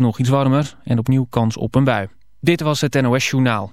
nog iets warmer en opnieuw kans op een bui. Dit was het NOS Journaal.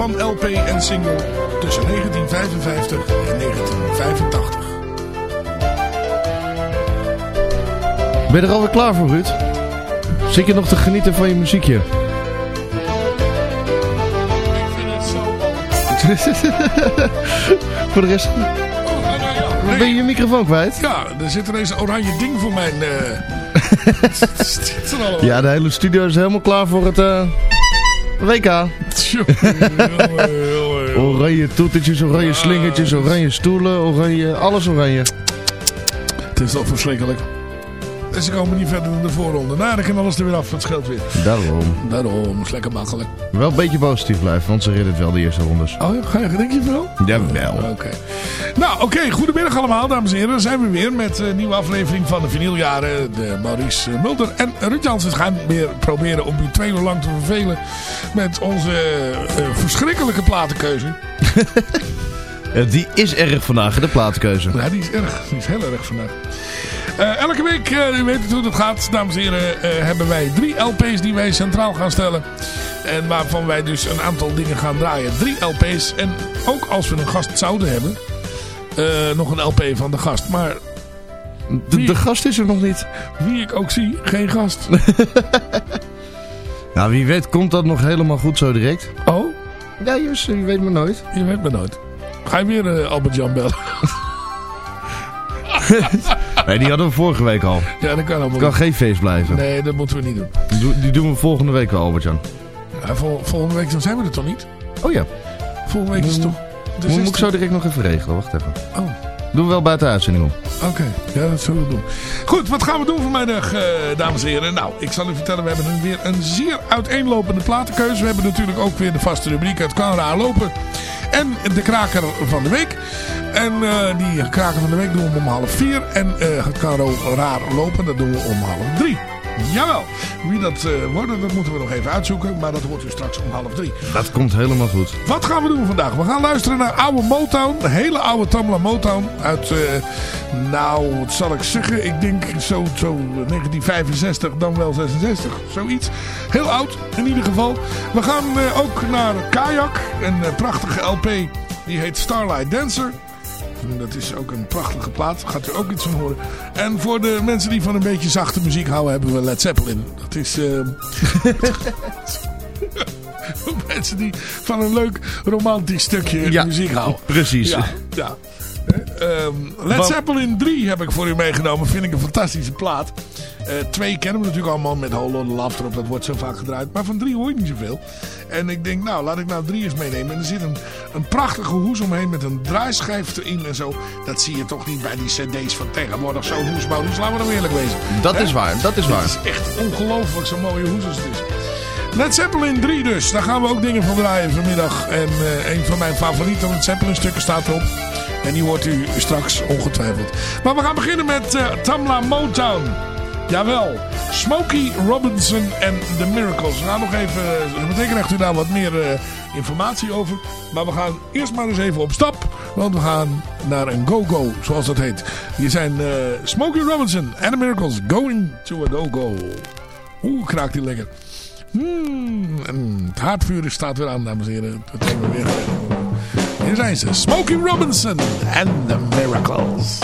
Van LP en single tussen 1955 en 1985. Ben je er alweer klaar voor, Ruud? Zit je nog te genieten van je muziekje? voor de rest... Ben je je microfoon kwijt? Ja, er zit ineens een oranje ding voor mijn... al Ja, de hele studio is helemaal klaar voor het eh, WK. Oranje toetertjes, oranje slingertjes, oranje stoelen, oranje... Alles oranje. Het is toch verschrikkelijk. En ze komen niet verder dan de voorronde. Nou, dan kan alles er weer af. Het scheelt weer. Daarom. Daarom, is lekker makkelijk. Wel een beetje positief blijven, want ze redden het wel de eerste rondes. Oh ga je, denk je wel? Jawel. Oké. Nou, oké. Goedemiddag allemaal, dames en heren. Dan zijn we weer met een nieuwe aflevering van de vinyljaren. De Maurice Mulder en Ruud Jansen gaan weer proberen om u twee uur lang te vervelen met onze eh, verschrikkelijke platenkeuze. Eh, die is erg vandaag, de plaatkeuze. Ja, die is erg. Die is heel erg vandaag. Eh, elke week, eh, u weet het hoe dat gaat, dames en heren, eh, hebben wij drie LP's die wij centraal gaan stellen. En waarvan wij dus een aantal dingen gaan draaien. Drie LP's. En ook als we een gast zouden hebben, eh, nog een LP van de gast. Maar De, de gast is er nog niet. wie ik ook zie, geen gast. Nou, wie weet komt dat nog helemaal goed zo direct. Oh, Ja, Jus, je weet me nooit. je weet me nooit. Ga je weer eh, Albert-Jan bellen? Nee, die hadden we vorige week al. ja, dat kan allemaal Het kan geen feest blijven. Nee, dat moeten we niet doen. Die, die doen we volgende week wel, Albert-Jan. Ja, vol- volgende week dan zijn we er toch niet? Oh ja. Volgende week is het toch... Moet, ik 16e? zo direct nog even regelen. Wacht even. Oh. Doen we wel buiten uitzending om. Oké, ja, dat zullen we doen. Goed, wat gaan we doen vanmiddag, eh, dames en heren? Nou, ik zal u vertellen, we hebben weer een zeer uiteenlopende platenkeuze. We hebben natuurlijk ook weer de vaste rubriek Het kan raar lopen. En de kraker van de week. En eh, die kraker van de week doen we om half vier. En eh, het kan raar lopen, dat doen we om half drie. Jawel, wie dat eh wordt, dat moeten we nog even uitzoeken. Maar dat hoort u straks om half drie. Dat komt helemaal goed. Wat gaan we doen vandaag? We gaan luisteren naar oude Motown. Een hele oude Tamla Motown. Uit, eh, nou, wat zal ik zeggen? Ik denk zo, zo 1965, dan wel 66. Zoiets. Heel oud, in ieder geval. We gaan eh, ook naar Kayak. Een prachtige LP. Die heet Starlight Dancer. En Dat is ook een prachtige plaat. Gaat u ook iets van horen. En voor de mensen die van een beetje zachte muziek houden, hebben we Led Zeppelin. Dat is... voor mensen die van een leuk romantisch stukje Ja, muziek houden. precies. Ja, ja. Ehm, Led Zeppelin 3 heb ik voor u meegenomen. Vind ik een fantastische plaat. Eh, twee kennen we natuurlijk allemaal met Lotta Love erop. Dat wordt zo vaak gedraaid. Maar van drie hoor je niet zoveel. En ik denk, nou, laat ik nou drie eens meenemen. En er zit een, een prachtige hoes omheen met een draaischijf erin en zo. Dat zie je toch niet bij die cd's van tegenwoordig. Zo'n hoesbouw. Dus laten we nou eerlijk wezen. Dat is waar, dat is waar. Het is echt ongelooflijk zo'n mooie hoes als het is. Led Zeppelin 3 dus. Daar gaan we ook dingen van draaien vanmiddag. En eh, een van mijn favoriete Led Zeppelin stukken staat erop. En die hoort u straks ongetwijfeld. Maar we gaan beginnen met eh, Tamla Motown. Jawel. Smokey Robinson en The Miracles. We gaan nog even... Dat betekent krijgt u daar wat meer eh, informatie over. Maar we gaan eerst maar eens even op stap. Want we gaan naar een go-go, zoals dat heet. Hier zijn eh, Smokey Robinson en The Miracles. Going to a go-go. Oeh, kraakt die lekker. Hmm, het haardvuur staat weer aan, dames en heren. Dat hebben we weer. Hier zijn. Smokey Robinson en The Miracles.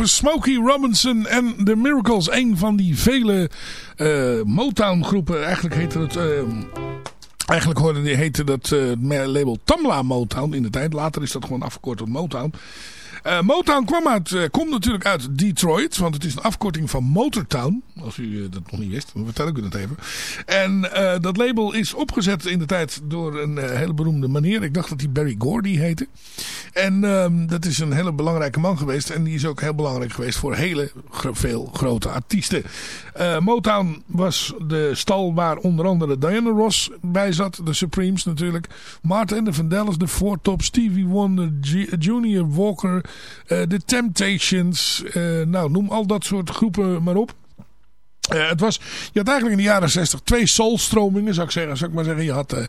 Voor Smokey Robinson en The Miracles. Een van die vele eh, Motown groepen. Eigenlijk heette het... eh, Eigenlijk hoorde die, heette dat eh, label Tamla Motown in de tijd. Later is dat gewoon afgekort tot Motown. Eh, Motown kwam uit, komt natuurlijk uit Detroit. Want het is een afkorting van Motortown. Als u dat nog niet wist, dan vertel ik u dat even. En dat label is opgezet in de tijd door een hele beroemde meneer. Ik dacht dat hij Barry Gordy heette. En ehm, dat is een hele belangrijke man geweest. En die is ook heel belangrijk geweest voor hele veel grote artiesten. Eh, Motown was de stal waar onder andere Diana Ross bij zat. De Supremes natuurlijk. Martin and the Vandellas, de Four Tops, Stevie Wonder, Junior Walker, eh The Temptations. eh, nou, noem al dat soort groepen maar op. Eh, het was, je had eigenlijk in de jaren 60 twee soulstromingen, zou ik zeggen. Zou ik maar zeggen. Je had eh,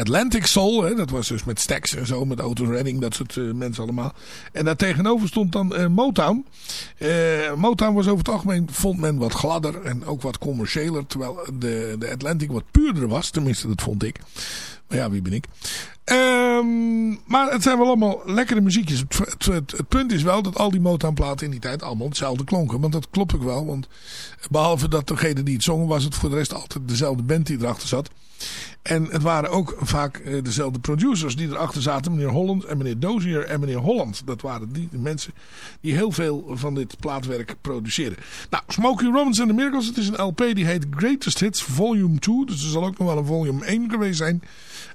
Atlantic Soul, hè, dat was dus met Stax en zo, met Otis Redding, dat soort eh, mensen allemaal. En daar tegenover stond dan eh, Motown. Eh, Motown was over het algemeen, vond men wat gladder en ook wat commerciëler. Terwijl de, de Atlantic wat puurder was, tenminste dat vond ik. Maar ja, wie ben ik? Ehm, maar maar het zijn wel allemaal lekkere muziekjes. Het, het, het, punt is wel dat al die Motown platen in die tijd allemaal hetzelfde klonken. Want dat klopt ook wel. Want behalve dat degene die het zongen was het voor de rest altijd dezelfde band die erachter zat. En het waren ook vaak eh, dezelfde producers die erachter zaten. Meneer Holland en meneer Dozier en meneer Holland. Dat waren die mensen die heel veel van dit plaatwerk produceerden. Nou, Smokey Robinson and the Miracles. Het is een LP die heet Greatest Hits Volume 2. Dus er zal ook nog wel een volume 1 geweest zijn.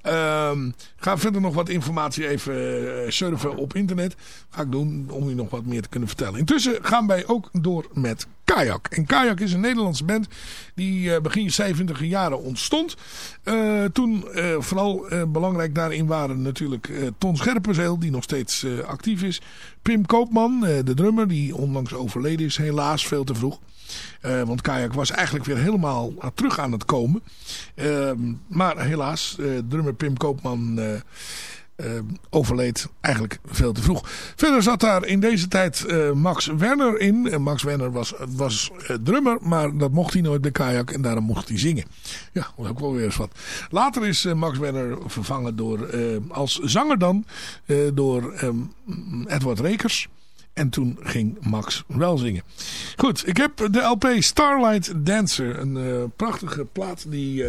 Um, ga verder nog wat informatie even uh, surfen op internet. Ga ik doen om u nog wat meer te kunnen vertellen. Intussen gaan wij ook door met Kajak. En Kajak is een Nederlandse band die uh, begin 70 jaren ontstond. Uh, toen vooral belangrijk daarin waren natuurlijk Ton Scherpenzeel, die nog steeds actief is. Pim Koopman, de drummer, die onlangs overleden is, helaas veel te vroeg. Want Kajak was eigenlijk weer helemaal terug aan het komen. Uh, maar helaas, drummer Pim Koopman overleed eigenlijk veel te vroeg. Verder zat daar in deze tijd Max Werner in. Max Werner was, was drummer, maar dat mocht hij nooit bij Kajak. En daarom mocht hij zingen. Ja, dat ook wel weer eens wat. Later is Max Werner vervangen door, als zanger dan, door Edward Rekers. En toen ging Max wel zingen. Goed, ik heb de LP Starlight Dancer. Een prachtige plaat die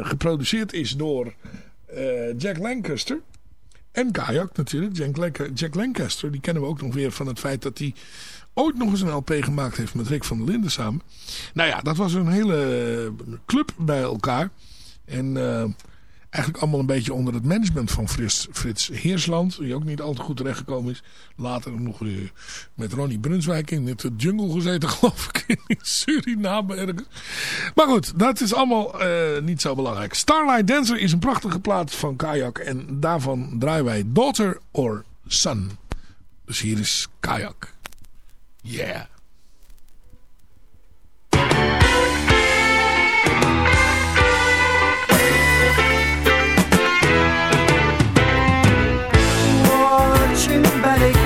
geproduceerd is door Jack Lancaster. En Kajak natuurlijk. Jack, Jack Lancaster, die kennen we ook nog weer van het feit dat hij ooit nog eens een LP gemaakt heeft met Rick van der Linden samen. Nou ja, dat was een hele club bij elkaar. En eigenlijk allemaal een beetje onder het management van Frits, Frits Heersland. Die ook niet al te goed terechtgekomen is. Later nog uh, met Ronnie Brunswijk in de jungle gezeten geloof ik. In Suriname ergens. Maar goed, dat is allemaal uh, niet zo belangrijk. Starlight Dancer is een prachtige plaat van Kajak. En daarvan draaien wij Daughter or Son. Dus hier is Kajak. Yeah. somebody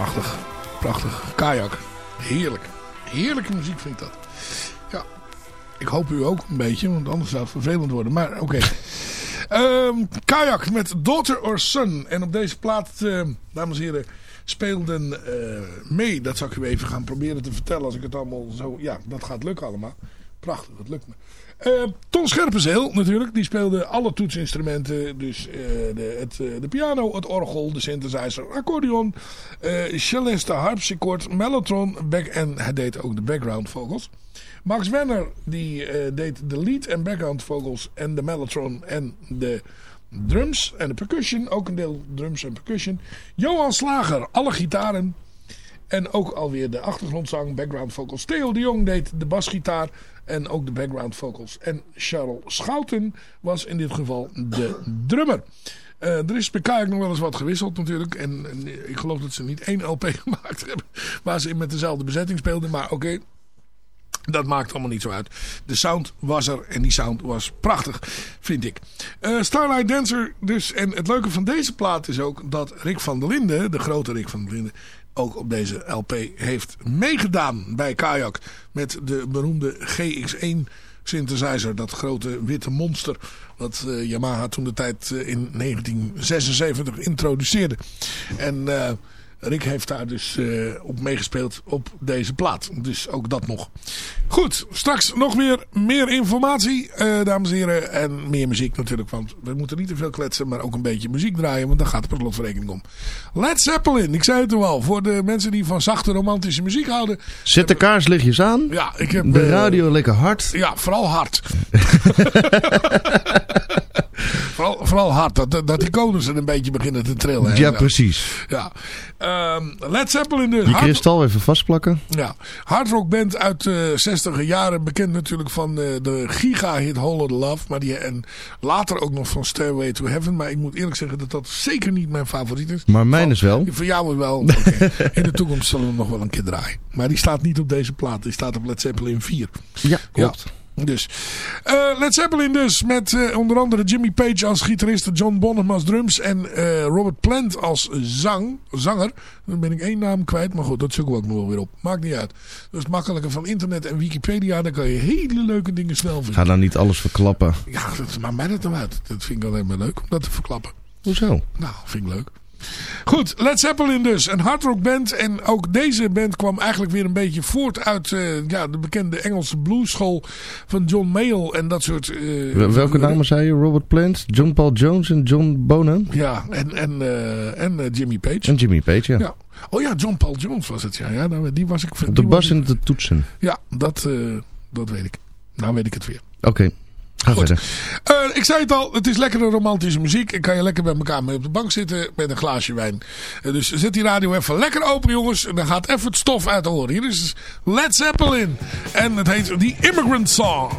prachtig. Prachtig. Kajak. Heerlijk. Heerlijke muziek vind ik dat. Ja. Ik hoop u ook een beetje, want anders zou het vervelend worden. Maar oké. Ehm, kajak met Daughter or Son. En op deze plaat, eh, dames en heren, speelden eh, mee. Dat zal ik u even gaan proberen te vertellen als ik het allemaal zo... Ja, dat gaat lukken allemaal. Prachtig, dat lukt me. Eh, Ton Scherpenzeel natuurlijk, die speelde alle toetsinstrumenten. Dus eh, de, het, eh, de piano, het orgel, de synthesizer, accordeon, cellist, de harpsichord, mellotron back, en hij deed ook de background vocals. Max Werner die deed de lead en background vocals en de mellotron en de drums en de percussion. Ook een deel drums en percussion. Johan Slager, alle gitaren. En ook alweer de achtergrondzang, background vocals. Theo de Jong deed de basgitaar en ook de background vocals. En Charles Schouten was in dit geval de drummer. Eh, er is bij Kayak nog wel eens wat gewisseld natuurlijk. En, ik geloof dat ze niet één LP gemaakt hebben waar ze met dezelfde bezetting speelden. Maar oké, dat maakt allemaal niet zo uit. De sound was er en die sound was prachtig, vind ik. Eh, Starlight Dancer dus. En het leuke van deze plaat is ook dat Rick van der Linden, de grote Rick van der Linden, ook op deze LP heeft meegedaan bij Kayak. Met de beroemde GX1 synthesizer. Dat grote witte monster wat eh, Yamaha toen de tijd eh, in 1976 introduceerde. En... Rick heeft daar dus eh, op meegespeeld op deze plaat. Dus ook dat nog. Goed, straks nog weer meer informatie, eh, dames en heren. En meer muziek natuurlijk, want we moeten niet te veel kletsen, maar ook een beetje muziek draaien, want daar gaat het per slotverrekening om. Led Zeppelin, ik zei het al, al, voor de mensen die van zachte romantische muziek houden. Zet de kaarslichtjes aan. Ja, ik heb... De eh, radio lekker hard. ja, vooral hard. vooral, vooral hard, dat, dat die konussen een beetje beginnen te trillen. Ja, Ja. precies. Ja. Ehm, Led Zeppelin dus. Die Hard- kristal even vastplakken. Ja, hardrockband uit de 60 jaren. Bekend natuurlijk van eh, de giga-hit the Love. Maar die, en later ook nog van Stairway to Heaven. Maar ik moet eerlijk zeggen dat dat zeker niet mijn favoriet is. Maar mijn Van- is wel. Voor jou wel. In de toekomst zullen we nog wel een keer draaien. Maar die staat niet op deze plaat. Die staat op Led Zeppelin 4. Ja, klopt. Ja. Dus. Eh Led Zeppelin dus. Met eh, onder andere Jimmy Page als gitarist. John Bonham als drums. En eh, Robert Plant als zang, zanger. Dan ben ik één naam kwijt. Maar goed, dat zoeken we ook nog wel weer op. Maakt niet uit. Dat is het makkelijke van internet en Wikipedia. Daar kan je hele leuke dingen snel vinden. Ga nou niet alles verklappen. Ja, dat maakt mij dat nou uit. Dat vind ik alleen maar leuk om dat te verklappen. Hoezo? Nou, vind ik leuk. Goed, Led Zeppelin dus. Een hardrock band. En ook deze band kwam eigenlijk weer een beetje voort uit eh, ja, de bekende Engelse bluesschool van John Mayall en dat soort... eh, Wel- Welke namen zei je? Robert Plant, John Paul Jones en John Bonham? Ja, en, en, eh, en Jimmy Page. En Jimmy Page, ja. Ja. Oh ja, John Paul Jones was het. Ja, ja nou, die was ik... Op de die bas en de toetsen. Ja, dat, dat weet ik. Nou weet ik het weer. Oké, ga Goed. Eh, ik zei het al, het is lekkere romantische muziek. En kan je lekker bij elkaar mee op de bank zitten met een glaasje wijn. Eh, dus zet die radio even lekker open jongens. En dan gaat even het stof uit de oren. Hier is Led Zeppelin. En het heet The Immigrant Song.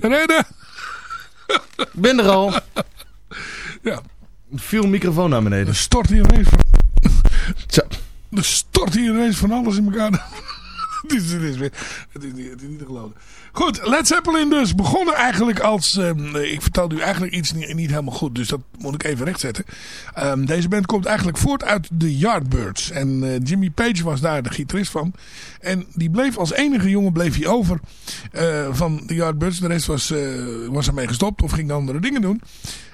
Reden? Ik ben er al. Ja. Viel microfoon naar beneden. Er stort hier ineens van, Zo. er stort hier ineens van alles in elkaar. het, is, het, is, het, is, niet- te geloven. Goed, Led Zeppelin dus. Begonnen eigenlijk als... ehm, ik vertelde u eigenlijk iets niet, niet helemaal goed. Dus dat moet ik even rechtzetten. Ehm, deze band komt eigenlijk voort uit de Yardbirds. En eh, Jimmy Page was daar de gitarist van. En die bleef als enige jongen bleef hij over eh, van de Yardbirds. De rest was, eh, was ermee gestopt of ging andere dingen doen.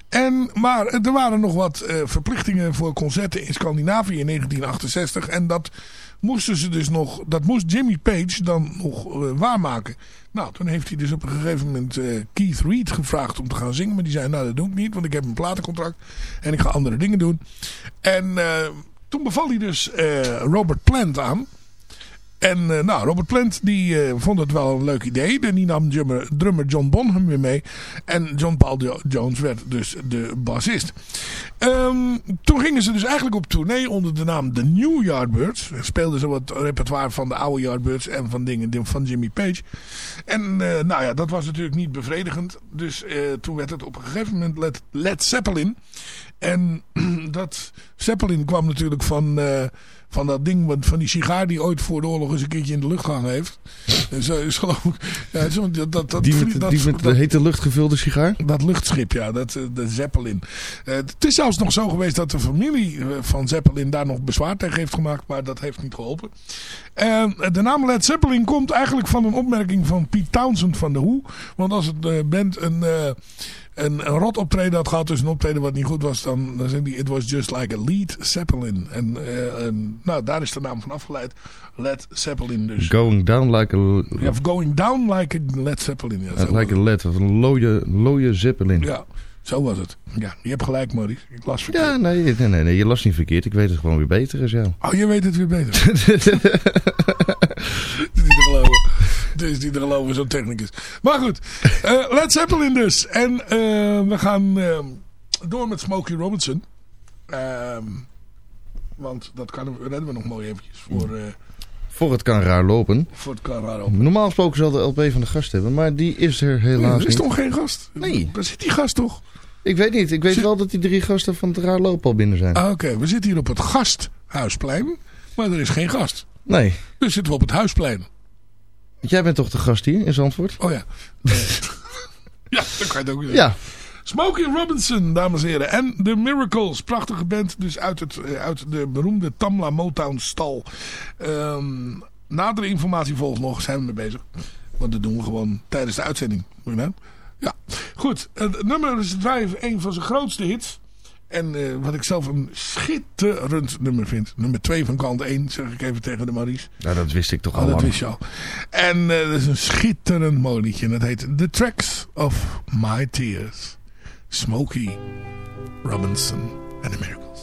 En, maar er waren nog wat eh, verplichtingen voor concerten in Scandinavië in 1968. En dat moesten ze dus nog, dat moest Jimmy Page dan nog eh, waarmaken. Nou, toen heeft hij dus op een gegeven moment eh, Keith Reed gevraagd om te gaan zingen. Maar die zei, nou dat doe ik niet, want ik heb een platencontract. En ik ga andere dingen doen. En eh, toen beval hij dus Robert Plant aan. En eh, nou, Robert Plant die eh, vond het wel een leuk idee. En die nam drummer, drummer John Bonham weer mee. En John Paul Jo- Jones werd dus de bassist. Ehm, toen gingen ze dus eigenlijk op tournee onder de naam The New Yardbirds. Speelden ze wat repertoire van de oude Yardbirds en van dingen van Jimmy Page. En eh, nou ja, dat was natuurlijk niet bevredigend. Dus toen werd het op een gegeven moment Led, Zeppelin. En dat Zeppelin kwam natuurlijk van, van dat ding, van die sigaar die ooit voor de oorlog eens een keertje in de lucht gehangen heeft. Zo is geloof ik, ja, zo, dat, dat, dat, Die met, dat- die met de hete lucht gevulde sigaar? dat luchtschip, ja, dat, eh, de Zeppelin. Eh, het is zelfs nog zo geweest dat de familie eh, van Zeppelin daar nog bezwaar tegen heeft gemaakt, maar dat heeft niet geholpen. En eh, de naam Led Zeppelin komt eigenlijk van een opmerking van Pete Townsend van de Who. Want als het band een, een, een rot optreden had gehad, dus een optreden wat niet goed was, dan, dan zei hij, it was just like a lead Zeppelin. En, eh, en nou, daar is de naam van afgeleid. Led Zeppelin dus. Going down like a, Ja, of going down like a Led Zeppelin. Ja, like a led. Of een looie, looie zeppelin. ja, zo was het. Ja, je hebt gelijk, Maurice. Ik las verkeerd. Ja, nee, nee, nee, nee, je las niet verkeerd. Ik weet het gewoon weer beter als jou. Oh, je weet het weer beter. Het is niet te geloven. Is niet te geloven, zo'n technicus. Maar goed, eh Led Zeppelin dus. En eh, we gaan eh, door met Smokey Robinson. Ehm, want dat kan, redden we nog mooi eventjes voor, Voor het kan raar lopen. voor het Carraro. Normaal gesproken zal de LP van de gast hebben, maar die is er helaas er is niet. toch geen gast? Nee. Waar zit die gast toch? Ik weet niet. Ik weet Zit- wel dat die drie gasten van het raar lopen al binnen zijn. Ah, Oké, we zitten hier op het Gasthuisplein. Maar er is geen gast. Nee. Dus zitten we op het Huisplein. Jij bent toch de gast hier in Zandvoort? Oh ja. ja, dat kan je het ook zeggen. Ja. Smokey Robinson, dames en heren. En The Miracles, prachtige band. Dus uit, het, eh, uit de beroemde Tamla Motown stal. Ehm, nadere informatie volgt nog, zijn we mee bezig. Want dat doen we gewoon tijdens de uitzending. Moet je nou? Ja, goed. Het nummer is draaien een van zijn grootste hits. En eh, wat ik zelf een schitterend nummer vind. Nummer 2 van kant 1, zeg ik even tegen de Maries. Nou, dat wist ik toch Oh, al dat lang. wist je al. En eh, dat is een schitterend mooi liedje. En dat heet The Tracks of My Tears. Smokey Robinson and the Miracles.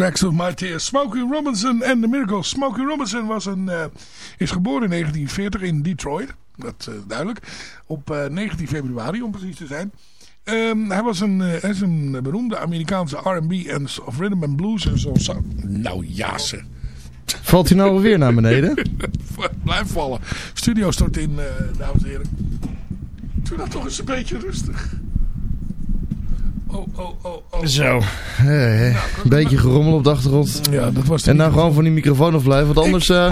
Tracks of My Tears. Smokey Robinson en The Miracles. Smokey Robinson was een, eh, is geboren in 1940 in Detroit. Dat is duidelijk. Op eh, 19 februari om precies te zijn. Ehm, hij was een, eh, hij is een beroemde Amerikaanse R&B en of rhythm and blues en zo. Nou ja, ze. Valt hij nou alweer naar beneden? Blijf vallen. Studio stort in, eh, dames en heren. Doe dat toch eens een beetje rustig. Oh, oh, oh, oh. Zo. Een beetje gerommel op de achtergrond. Ja, dat was En nou gewoon van die microfoon afblijven, want anders... eh,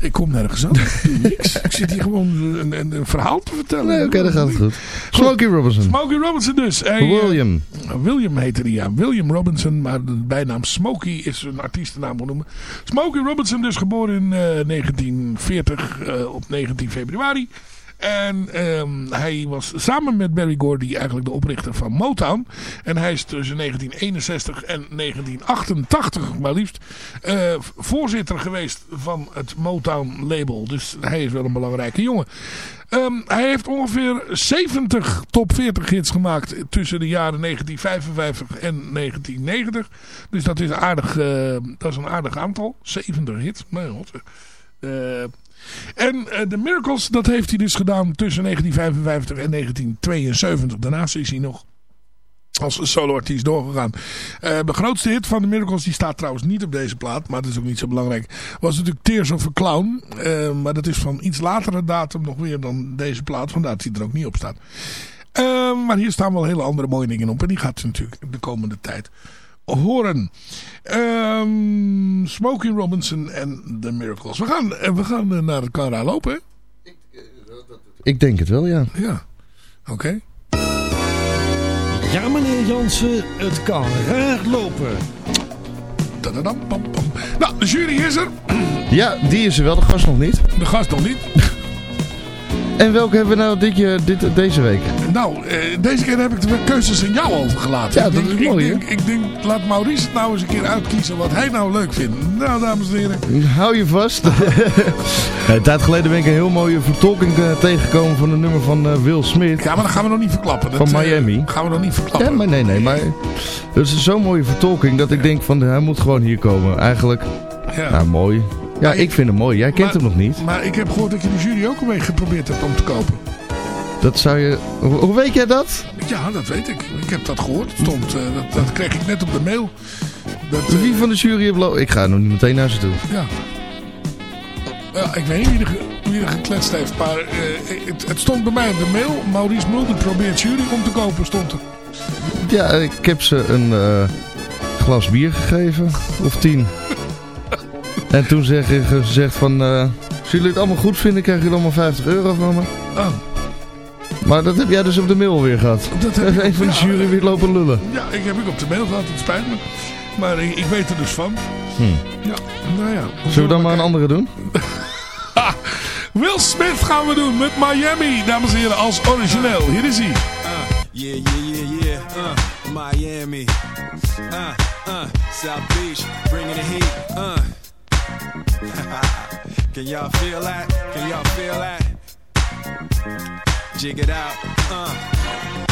Ik kom nergens aan. Ik niks. Ik zit hier gewoon een, een, een verhaal te vertellen. Nee, oké, dan gaat het goed. Smokey Robinson. Smokey Robinson dus. Eh, William. William heette hij, ja. William Robinson, maar de bijnaam Smokey is een artiestennaam genoemd. Smokey Robinson dus geboren in eh, 1940 eh, op 19 februari. En ehm, hij was samen met Barry Gordy eigenlijk de oprichter van Motown. En hij is tussen 1961 en 1988 maar liefst eh, voorzitter geweest van het Motown label. Dus hij is wel een belangrijke jongen. Ehm, hij heeft ongeveer 70 top 40 hits gemaakt tussen de jaren 1955 en 1990. Dus dat is, aardig, eh, dat is een aardig aantal. 70 hits. Mijn god. Eh, en eh, de Miracles, dat heeft hij dus gedaan tussen 1955 en 1972. Daarnaast is hij nog als soloartiest doorgegaan. Eh, de grootste hit van de Miracles, die staat trouwens niet op deze plaat, maar dat is ook niet zo belangrijk, was natuurlijk Tears of a Clown. Eh, maar dat is van iets latere datum nog weer dan deze plaat, vandaar dat hij er ook niet op staat. Maar hier staan wel hele andere mooie dingen op en die gaat ze natuurlijk de komende tijd horen. Ehm Smokey Robinson en The Miracles. We gaan, eh, we gaan eh, naar het Canada lopen? Ik denk het wel, ja. Ja. Oké. Ja, meneer Jansen, het kan raar lopen. Tadadam, pam, pam. Nou, de jury is er. Ja, die is er wel, de gast nog niet. De gast nog niet. En welke hebben we nou dit, dit, deze week? Nou, eh, deze keer heb ik de keuzes aan jou overgelaten. Ja, Ik dat denk- is mooi, Ik denk, ik denk, laat Maurice het nou eens een keer uitkiezen wat hij nou leuk vindt. Nou, dames en heren. Hou je vast. Een tijd geleden ben ik een heel mooie vertolking eh, tegengekomen van een nummer van eh, Will Smith. Ja, maar dat gaan we nog niet verklappen. Dat, Van Miami. gaan we nog niet verklappen. Ja, maar nee, nee, maar dat is zo'n mooie vertolking dat ik denk van hij moet gewoon hier komen. Eigenlijk, Ja. nou mooi. Ja, ik vind hem mooi. Jij kent Maar- hem nog niet. Maar ik heb gehoord dat je de jury ook beetje geprobeerd hebt om te kopen. Dat zou je... Hoe, weet jij dat? Ja, dat weet ik. Ik heb dat gehoord. Stond, eh, dat, dat kreeg ik net op de mail. Dat, eh, Wie van de jury heeft... lo- Ik ga nog niet meteen naar ze toe. Ja. Ja, ik weet niet wie er, wie er gekletst heeft, maar eh, het, het stond bij mij op de mail. Maurice Mulder probeert jury om te kopen, stond er. Ja, ik heb ze een eh, glas bier gegeven. Of tien. En toen zeg ik gezegd van... eh, als jullie het allemaal goed vinden, krijgen jullie allemaal 50 euro van me. Oh, Maar dat heb jij dus op de mail weer gehad. dat heb ik, Een van de ja, jury weer lopen lullen. Ja, ik heb ik op de mail gehad, het spijt me. Maar ik, ik weet er dus van. Hm. Ja, nou ja. Zullen we dan maar een andere doen? Will Smith gaan we doen met Miami, dames en heren, als origineel. Hier is hij. Yeah, yeah, yeah, yeah. Uh, Miami. Uh, uh, South Beach, bringing the heat. Uh. Can y'all feel that? Can y'all feel that? Jig it out. Uh.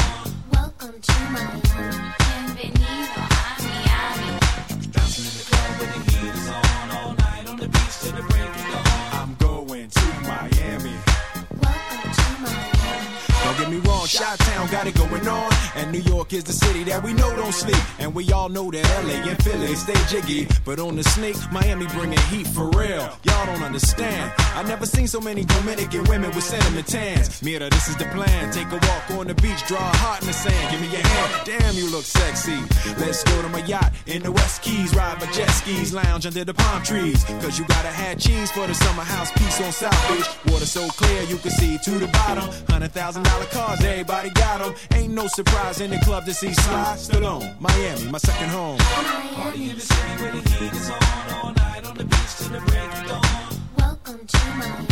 Chi Town got it going on. And New York is the city that we know don't sleep. And we all know that LA and Philly stay jiggy. But on the sneak, Miami bringing heat for real. Y'all don't understand. I never seen so many Dominican women with cinnamon tans. Mira, this is the plan. Take a walk on the beach, draw a heart in the sand. Give me your hand. Damn, you look sexy. Let's go to my yacht in the West Keys. Ride my jet skis, lounge under the palm trees. Cause you gotta have cheese for the summer house piece on South Beach. Water so clear you can see to the bottom. Hundred thousand dollar cars, everybody got them. Ain't no surprise in the club to see Sly Stallone. Miami, my second home. Party in the city where the heat is on all night on the beach till the break of dawn. Welcome to Miami.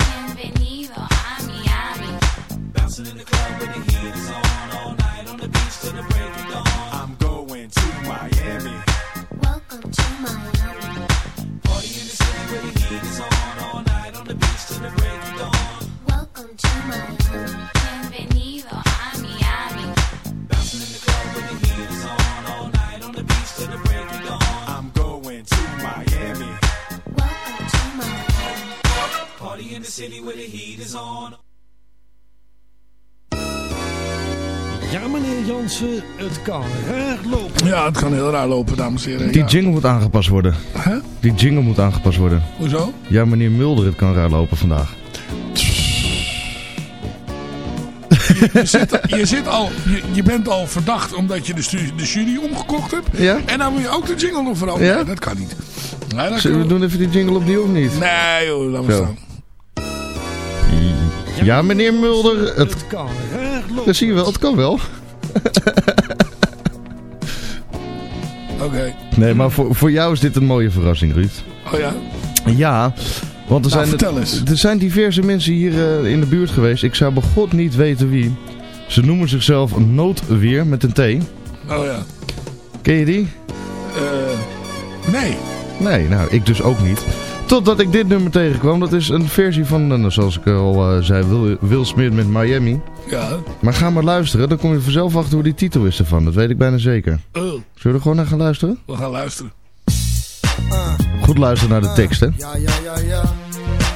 Bienvenido a Miami. Bouncing in the club where the heat is on all night on the beach till the break of dawn. I'm going to Miami. Welcome to Miami. Party in the city where the heat is on all night on the beach till the break of dawn. Welcome to Miami. Bienvenido a Miami. Bouncing in the club where the heat is on all night on the beach till the break of dawn. I'm going to Miami. Welcome to Miami. Party in the city where the heat is on. Ja, meneer Jansen, het kan raar lopen. Ja, het kan heel raar lopen, dames en heren. Die Ja. jingle moet aangepast worden. Hè? Die jingle moet aangepast worden. Hoezo? Ja, meneer Mulder, het kan raar lopen vandaag. Je zit, je, zit al, je, je bent al verdacht omdat je de, stu- de jury omgekocht hebt. Ja? En dan moet je ook de jingle nog veranderen. Ja? Nee, dat kan niet. Nee, dat Zullen we doen even die jingle opnieuw of niet? Nee joh, laat maar Zo. staan. Ja, meneer Mulder, het... Het kan. Dat zie je wel, het kan wel. Oké. Nee, maar voor, voor jou is dit een mooie verrassing, Ruud. Oh ja? Ja, want er, Nou, zijn, vertel eens. er zijn diverse mensen hier eh, in de buurt geweest. Ik zou bij god niet weten wie. Ze noemen zichzelf Noodweer met een T. Oh ja. Ken je die? Eh, nee. Nee, nou, ik dus ook niet. Totdat ik dit nummer tegenkwam. Dat is een versie van, eh, zoals ik al eh, zei, Will, Will Smith met Miami. Ja. Maar ga maar luisteren, dan kom je vanzelf achter hoe die titel is ervan. Dat weet ik bijna zeker. Oh, Zullen we er gewoon naar gaan luisteren? we gaan luisteren. Goed luisteren naar de tekst, hè? Ja, ja, ja, ja.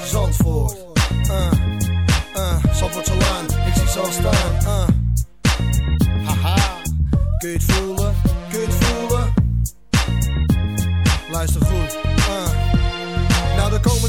Zandvoort. Uh, uh, Zandvoortselaan. Ik zie ze al staan. Uh. Haha. Kun je het voelen? Kun je het voelen? Luister goed.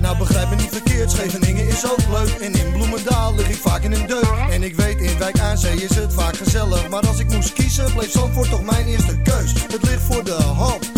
Nou, begrijp me niet verkeerd, Scheveningen is ook leuk. En in Bloemendaal lig ik vaak in een deuk. En ik weet, in Wijk aan Zee is het vaak gezellig. Maar als ik moest kiezen, bleef Zandvoort toch mijn eerste keus. Het ligt voor de hand.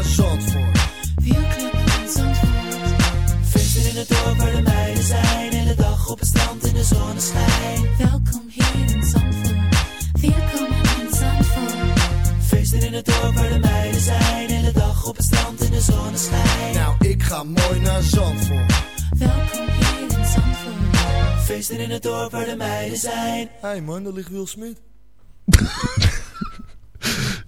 naar Zandvoort. In Zandvoort. Feesten in het dorp waar de meiden zijn. Hele dag op het strand in de zonneschijn. Welkom hier in Zandvoort. Welkom in Zandvoort. Feesten in het dorp waar de meiden zijn. Hele dag op het strand in de zonneschijn. Nou, ik ga mooi naar Zandvoort. Welkom hier in Zandvoort. Feesten in het dorp waar de meiden zijn. Hey man, daar ligt Will Smith.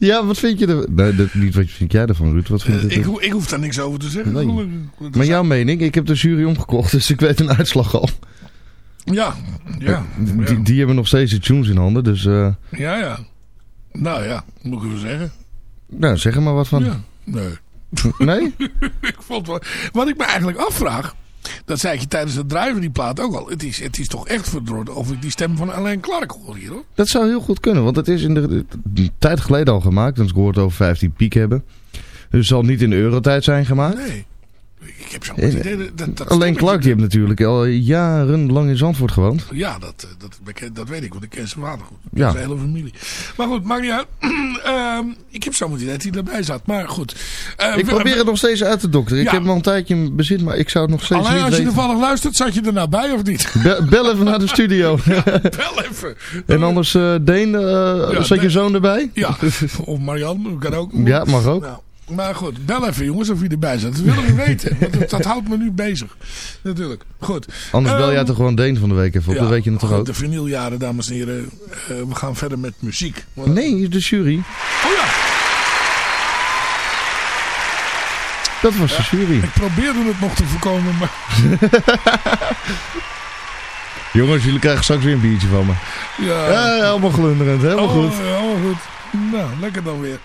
Ja, wat vind je er... Nee, dat, niet wat vind jij ervan, Ruud? Wat vind je Eh, ik, ho- ik hoef daar niks over te zeggen. Nee. Maar jouw mening? Ik heb de jury omgekocht, dus ik weet een uitslag al. Ja, ja, Die, die hebben nog steeds de tunes in handen, dus... eh, ja, ja. Nou ja, moet ik even zeggen. nou, zeg er maar wat van. Ja, nee. Nee? ik vond wel, wat ik me eigenlijk afvraag, dat zei ik je tijdens het draaien van die plaat ook al. Het is, het is toch echt verdroord of ik die stem van Alain Clark hoor hier hoor. Dat zou heel goed kunnen, want het is in de, een tijd geleden al gemaakt. Dus ik hoor het over 15 piek hebben. Dus het zal niet in de eurotijd zijn gemaakt. Nee. Ik heb zo'n idee dat, dat, dat Alleen Clark die heeft natuurlijk al jarenlang in Zandvoort gewoond. Ja, dat, eh, dat, dat weet ik, want ik ken zijn vader goed. Ja. Zijn hele familie. Maar goed, maakt niet uit. Ehm, ik heb zo'n idee dat hij erbij zat. Maar goed. Eh, Ik probeer het nog steeds uit te dokteren. Ik heb hem al een tijdje in bezit, maar ik zou het nog steeds Alain, niet als je toevallig luistert, zat je er nou bij of niet? Be- bel even naar de studio. Bel even. en anders, eh Deen, Ja, zat je zoon erbij? Ja, of Marianne, kan ook. Ja, mag ook. Nou, maar goed, bel even jongens of je erbij zit. Dat willen we weten. Want dat, dat houdt me nu bezig. Natuurlijk. Goed. Anders bel Ehm, jij toch gewoon Deen van de week even op, ja, weet je het toch goed, ook. De vinyljaren, dames en heren. Eh, we gaan verder met muziek. Nee, de jury. Oh ja, Dat was de jury. ik probeerde het nog te voorkomen, maar... Jongens, jullie krijgen straks weer een biertje van me. Ja, Ja, helemaal glunderend, helemaal oh, goed. Helemaal goed. Nou, lekker dan weer.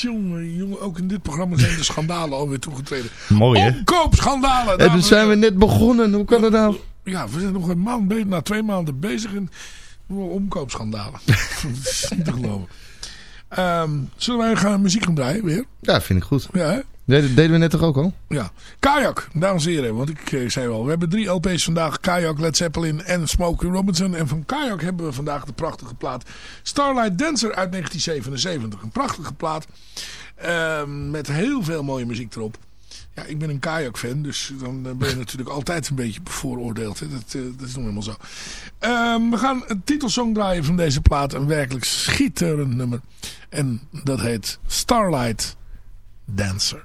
Jongen, jongen, ook in dit programma zijn de schandalen alweer toegetreden. Mooi hè? Omkoopschandalen. En dan zijn we net begonnen. Hoe kan dat nou? Ja, we zijn nog een maand na twee maanden bezig en omkoopschandalen. Dat is niet te geloven. Ehm, zullen wij gaan muziek gaan draaien weer? Ja, vind ik goed. Ja? Deden, deden we net toch ook al? Ja. Kajak, dames en heren. Want ik eh, zei al, we hebben drie LP's vandaag. Kajak, Led Zeppelin en Smokey Robinson. En van Kajak hebben we vandaag de prachtige plaat Starlight Dancer uit 1977. Een prachtige plaat. ehm, met heel veel mooie muziek erop. Ja, ik ben een Kajak-fan, dus dan eh, ben je natuurlijk altijd een beetje bevooroordeeld. Hè? Dat, eh, dat is nog helemaal zo. Ehm, we gaan een titelsong draaien van deze plaat. Een werkelijk schitterend nummer. En dat heet Starlight Dancer.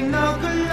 they knuckle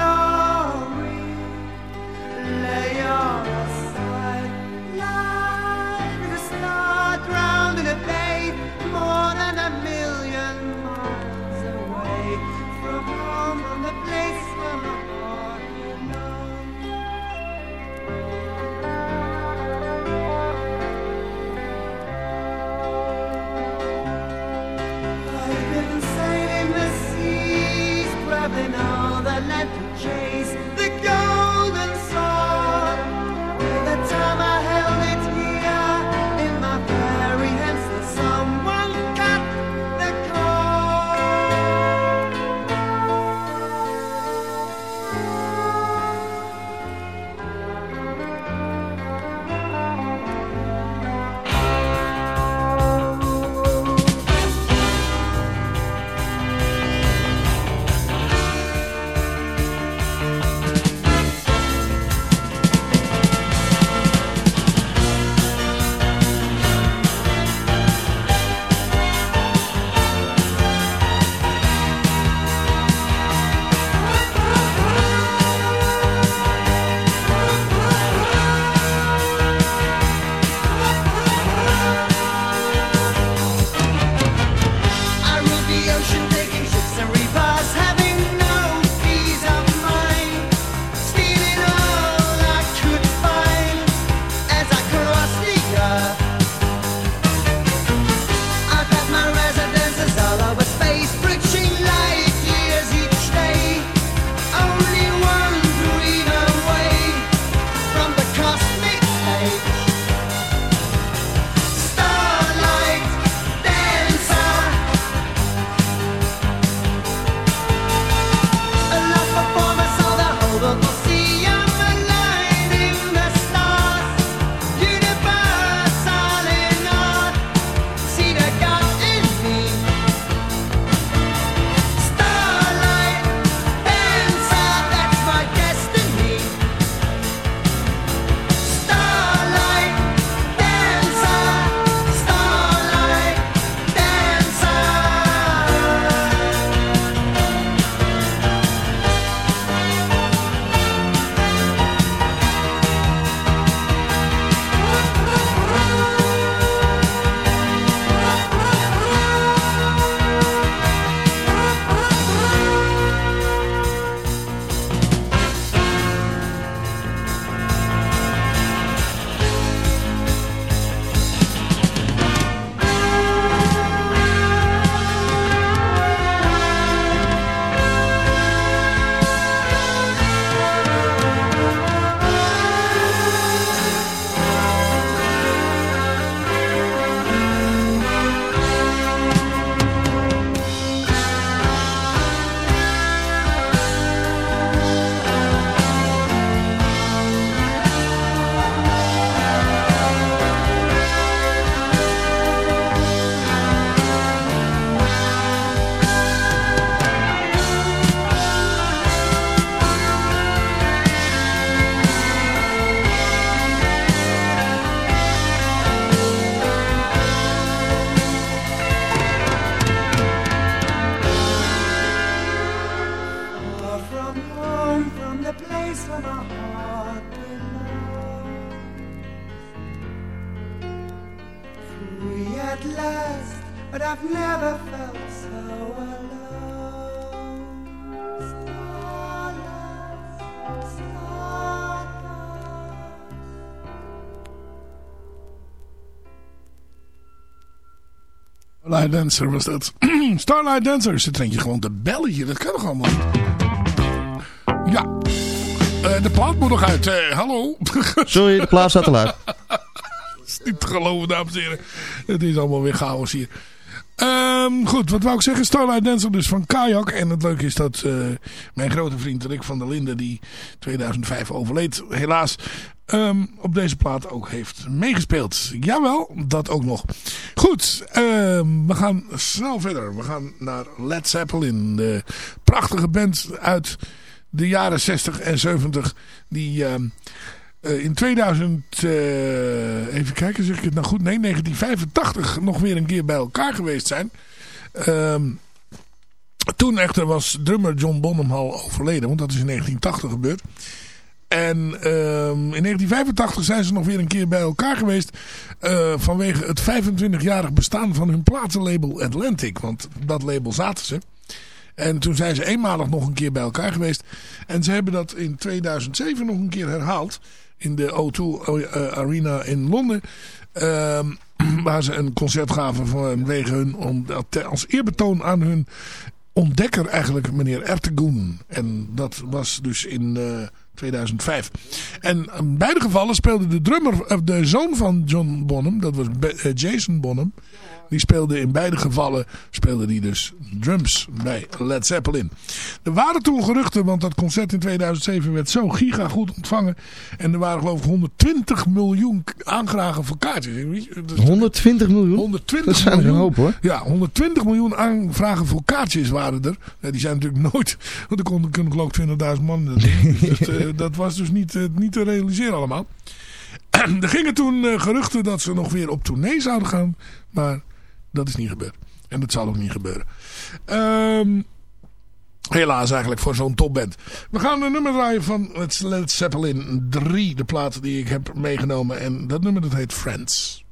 the place where my heart belongs. Free at last, but I've never felt so alone. Starlight, Dancer was dat. Starlight Dancer. Ze traint je gewoon te bellen hier. Dat kan toch allemaal niet? Ja. Eh, de plaat moet nog uit. Eh, hallo. Sorry, de plaat staat te luid. Dat is niet te geloven, dames en heren. Het is allemaal weer chaos hier. Ehm, goed, wat wou ik zeggen? Starlight Dancer dus van Kajak. En het leuke is dat eh, mijn grote vriend Rick van der Linden, die 2005 overleed, helaas ehm, op deze plaat ook heeft meegespeeld. Jawel, dat ook nog. Goed, ehm, we gaan snel verder. We gaan naar Led Zeppelin. De prachtige band uit de jaren 60 en 70 die... ehm, eh, in 2000, eh, even kijken, zeg ik het nou goed? Nee, 1985 nog weer een keer bij elkaar geweest zijn. Ehm, toen echter was drummer John Bonham al overleden, want dat is in 1980 gebeurd. En ehm, in 1985 zijn ze nog weer een keer bij elkaar geweest eh, vanwege het 25-jarig bestaan van hun platenlabel Atlantic. Want dat label zaten ze. En toen zijn ze eenmalig nog een keer bij elkaar geweest. En ze hebben dat in 2007 nog een keer herhaald. In de O2 eh, Arena in Londen. Ehm, waar ze een concert gaven vanwege hun, om, als eerbetoon aan hun ontdekker eigenlijk meneer Ertegun. En dat was dus in eh, 2005. En in beide gevallen speelde de drummer, de zoon van John Bonham, dat was eh, Jason Bonham. Die speelde in beide gevallen speelde die dus drums bij Led Zeppelin. Er waren toen geruchten, want dat concert in 2007 werd zo giga goed ontvangen. En er waren geloof ik 120 miljoen aanvragen voor kaartjes. Weet je, dat is- 120 miljoen? 120 Dat zijn er een miljoen. hoop hoor. Ja, 120 miljoen aanvragen voor kaartjes waren er. Die zijn natuurlijk nooit... Want er konden, kunnen geloof ik 20.000 man. Dus dat, eh, dat was dus niet, eh, niet te realiseren allemaal. er gingen toen eh, geruchten dat ze nog weer op tournee zouden gaan. Maar dat is niet gebeurd. En dat zal ook niet gebeuren. Ehm, helaas eigenlijk voor zo'n topband. We gaan een nummer draaien van Led Zeppelin 3. De plaat die ik heb meegenomen. En dat nummer dat heet Friends.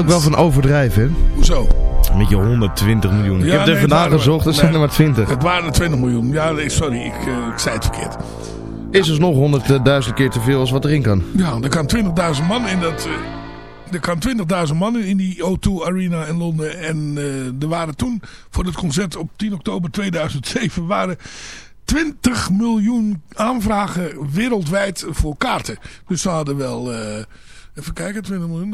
Ook wel van overdrijven, hè? Hoezo? Met je 120 miljoen. ik heb nee, het waren nagezocht, er zijn er maar 20. Het waren er 20 miljoen. Ja, nee, sorry, ik, eh, ik zei het verkeerd. Is dus nog 100.000 keer te veel als wat erin kan. Ja, er kan 20.000 man in dat... eh, er kan 20.000 man in die O2 Arena in Londen. En eh, er waren toen, voor het concert op 10 oktober 2007, waren 20 miljoen aanvragen wereldwijd voor kaarten. Dus ze hadden wel... Even kijken, 20 miljoen.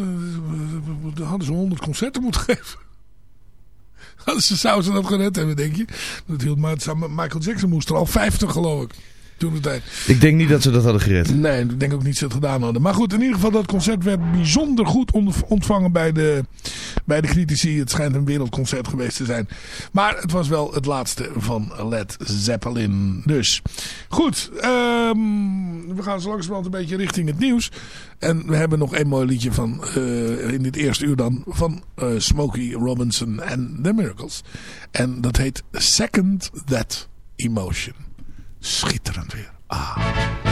Dan hadden ze 100 concerten moeten geven. Hadden ze, zouden ze dat gered hebben, denk je? Dat hield maar, Michael Jackson moest er al 50, geloof ik. Toen de tijd. Ik denk niet dat ze dat hadden gered. Nee, ik denk ook niet dat ze het gedaan hadden. Maar goed, in ieder geval, dat concert werd bijzonder goed ont- ontvangen bij de, bij de critici. Het schijnt een wereldconcert geweest te zijn. Maar het was wel het laatste van Led Zeppelin. Dus, goed. ehm, we gaan zo langzamerhand een beetje richting het nieuws. En we hebben nog één mooi liedje van, eh, in dit eerste uur dan, van eh, Smokey Robinson en The Miracles. En dat heet Second That Emotion. Schitterend weer. Ah.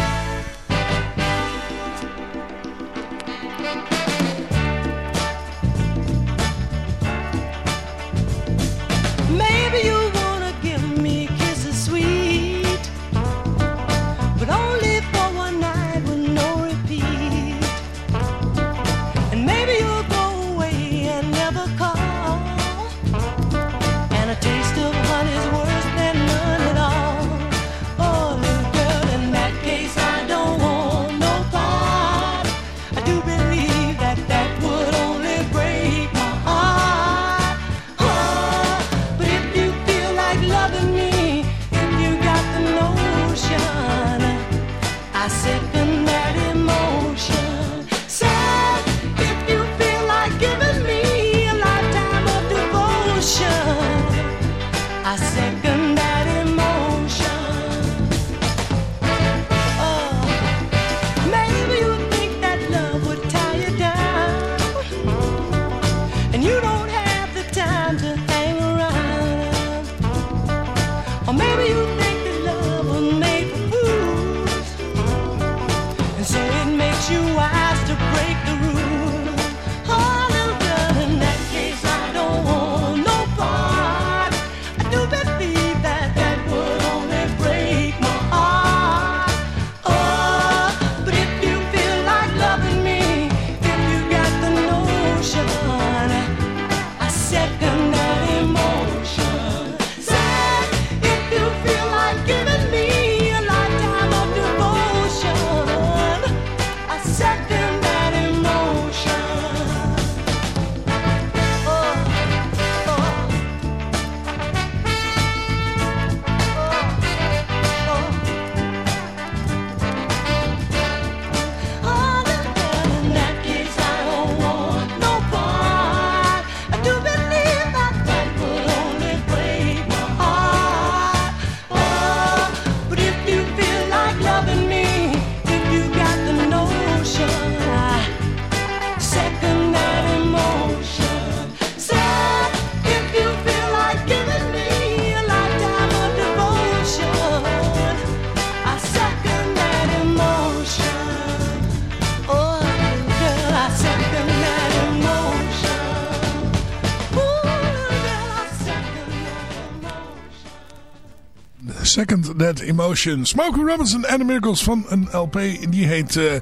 Smokey Robinson en de Miracles van een LP. Die heet eh,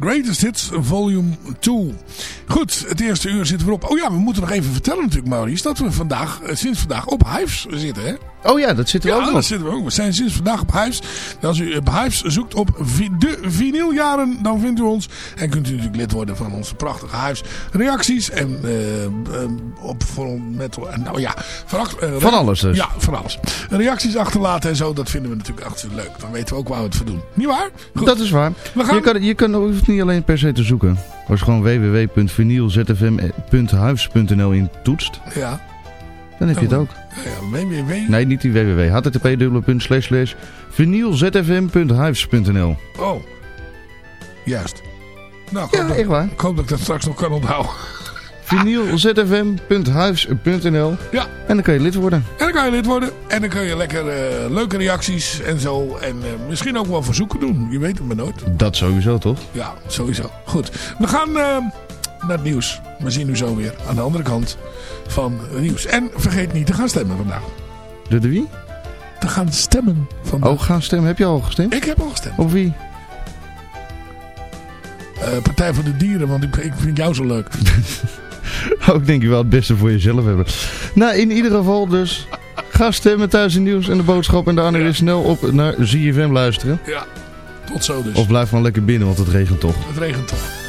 Greatest Hits Volume 2. Goed, het eerste uur we op. Oh ja, we moeten nog even vertellen natuurlijk, Maurice. Dat we vandaag, eh, sinds vandaag op Hives zitten, hè? Oh ja, dat zitten we Ja, ook dat zitten we ook. We zijn sinds vandaag op Hives. Als u op Hives zoekt op de vinyljaren, dan vindt u ons. En kunt u natuurlijk lid worden van onze prachtige Hives. Reacties en eh, eh, op voor metal. En nou ja, van, eh, alles dus. Ja, van alles. Reacties achterlaten en zo, dat vinden we natuurlijk hartstikke leuk. Dan weten we ook waar we het voor doen. Niet waar? Goed. Dat is waar. We gaan- Je, kan, je kan, je hoeft niet alleen per se te zoeken. Als je gewoon www.vinylzfm.huis.nl in toetst, Ja. dan heb je het ook. Ja, www. Nee, niet die www. http vinylzfm.huis.nl Oh. Juist. Nou, ik Ja, hoop dat- echt waar. Ik hoop dat ik dat straks nog kan onthouden. vinylzfm.huis.nl Ja. En dan kan je lid worden. En dan kan je lid worden. En dan kun je lekker eh, leuke reacties en zo. En eh, misschien ook wel verzoeken doen. Je weet het maar nooit. Dat sowieso, toch? Ja, sowieso. Goed. We gaan eh, naar het nieuws. We zien u zo weer aan de andere kant van het nieuws. En vergeet niet te gaan stemmen vandaag. De, de wie? Te gaan stemmen vandaag. Oh, gaan stemmen. Heb je al gestemd? Ik heb al gestemd. Op wie? Eh, Partij voor de Dieren, want ik, ik vind jou zo leuk. Oh, ik denk je wel het beste voor jezelf hebben. Nou, in ieder geval dus. Ga stemmen thuis in nieuws en de boodschap. En daarna weer snel op naar ZFM luisteren. Ja, tot zo dus. Of blijf gewoon lekker binnen, want het regent toch. Het regent toch.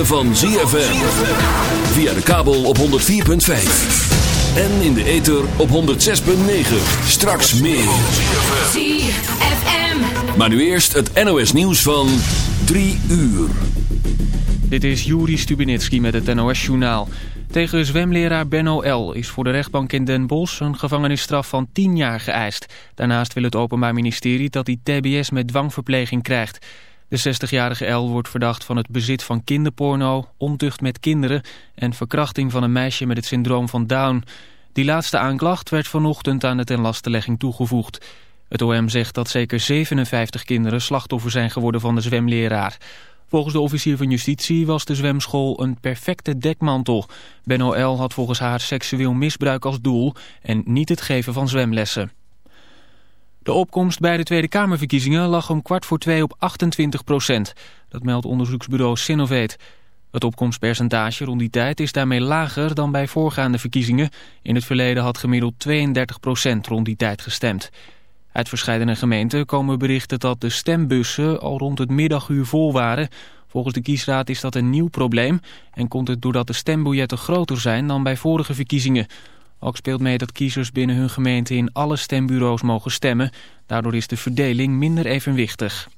Ritme van ZFM. Via de kabel op 104.5. En in de ether op 106.9. Straks meer. ZFM. Maar nu eerst het NOS nieuws van 3 uur. Dit is Juri Stubenitski met het NOS-journaal. Tegen zwemleraar Benno L. is voor de rechtbank in Den Bosch een gevangenisstraf van 10 jaar geëist. Daarnaast wil het Openbaar Ministerie dat hij tbs met dwangverpleging krijgt. De 60-jarige L wordt verdacht van het bezit van kinderporno, ontucht met kinderen... en verkrachting van een meisje met het syndroom van Down. Die laatste aanklacht werd vanochtend aan de tenlastelegging toegevoegd. Het OM zegt dat zeker 57 kinderen slachtoffer zijn geworden van de zwemleraar. Volgens de officier van justitie was de zwemschool een perfecte dekmantel. Benno L. had volgens haar seksueel misbruik als doel en niet het geven van zwemlessen. De opkomst bij de Tweede Kamerverkiezingen lag om kwart voor twee op 28 procent. Dat meldt onderzoeksbureau Sinovate. Het opkomstpercentage rond die tijd is daarmee lager dan bij voorgaande verkiezingen. In het verleden had gemiddeld 32 procent rond die tijd gestemd. Uit verschillende gemeenten komen berichten dat de stembussen al rond het middaguur vol waren. Volgens de kiesraad is dat een nieuw probleem en komt het doordat de stembiljetten groter zijn dan bij vorige verkiezingen. Ook speelt mee dat kiezers binnen hun gemeente in alle stembureaus mogen stemmen. Daardoor is de verdeling minder evenwichtig.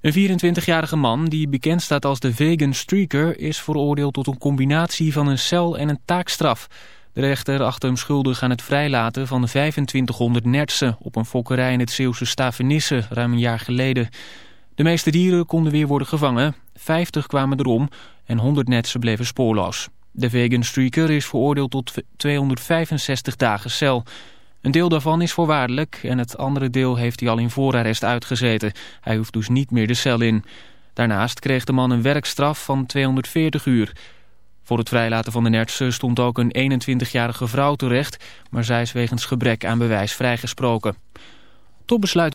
Een 24-jarige man die bekend staat als de vegan streaker is veroordeeld tot een combinatie van een cel en een taakstraf. De rechter achter hem schuldig aan het vrijlaten van 2500 nertsen op een fokkerij in het Zeeuwse Stavenisse ruim een jaar geleden. De meeste dieren konden weer worden gevangen, 50 kwamen erom en 100 nertsen bleven spoorloos. De vegan streaker is veroordeeld tot 265 dagen cel. Een deel daarvan is voorwaardelijk en het andere deel heeft hij al in voorarrest uitgezeten. Hij hoeft dus niet meer de cel in. Daarnaast kreeg de man een werkstraf van 240 uur. Voor het vrijlaten van de nertsen stond ook een 21-jarige vrouw terecht... maar zij is wegens gebrek aan bewijs vrijgesproken. Tot besluit